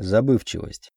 Забывчивость.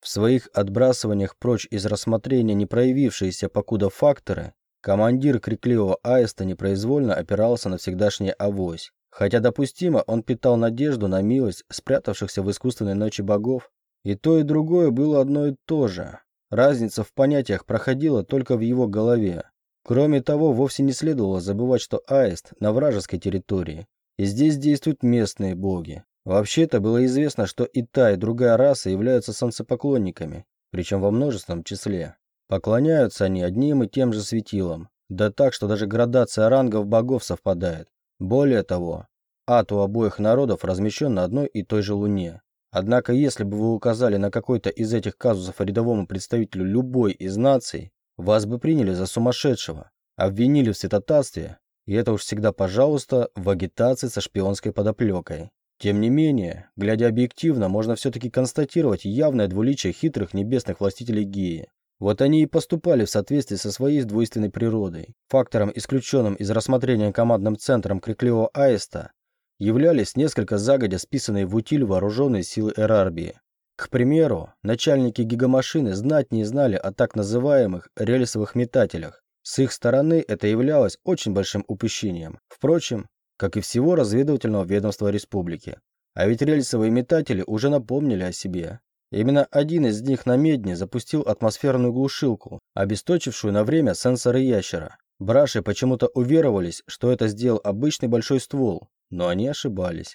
В своих отбрасываниях прочь из рассмотрения не проявившиеся покуда факторы, командир крикливого аиста непроизвольно опирался на всегдашний авось. Хотя допустимо, он питал надежду на милость спрятавшихся в искусственной ночи богов, и то и другое было одно и то же. Разница в понятиях проходила только в его голове. Кроме того, вовсе не следовало забывать, что аист на вражеской территории, и здесь действуют местные боги, Вообще-то было известно, что и та, и другая раса являются солнцепоклонниками, причем во множественном числе. Поклоняются они одним и тем же светилам, да так, что даже градация рангов богов совпадает. Более того, ад у обоих народов размещен на одной и той же луне. Однако, если бы вы указали на какой-то из этих казусов рядовому представителю любой из наций, вас бы приняли за сумасшедшего, обвинили в святотатстве, и это уж всегда, пожалуйста, в агитации со шпионской подоплекой. Тем не менее, глядя объективно, можно все-таки констатировать явное двуличие хитрых небесных властителей Геи. Вот они и поступали в соответствии со своей двойственной природой. Фактором, исключенным из рассмотрения командным центром крикливого аиста, являлись несколько загодя списанные в утиль вооруженные силы Эрарбии. К примеру, начальники гигамашины знать не знали о так называемых рельсовых метателях. С их стороны это являлось очень большим упущением. Впрочем, как и всего разведывательного ведомства республики. А ведь рельсовые метатели уже напомнили о себе. Именно один из них на Медне запустил атмосферную глушилку, обесточившую на время сенсоры ящера. Браши почему-то уверовались, что это сделал обычный большой ствол, но они ошибались.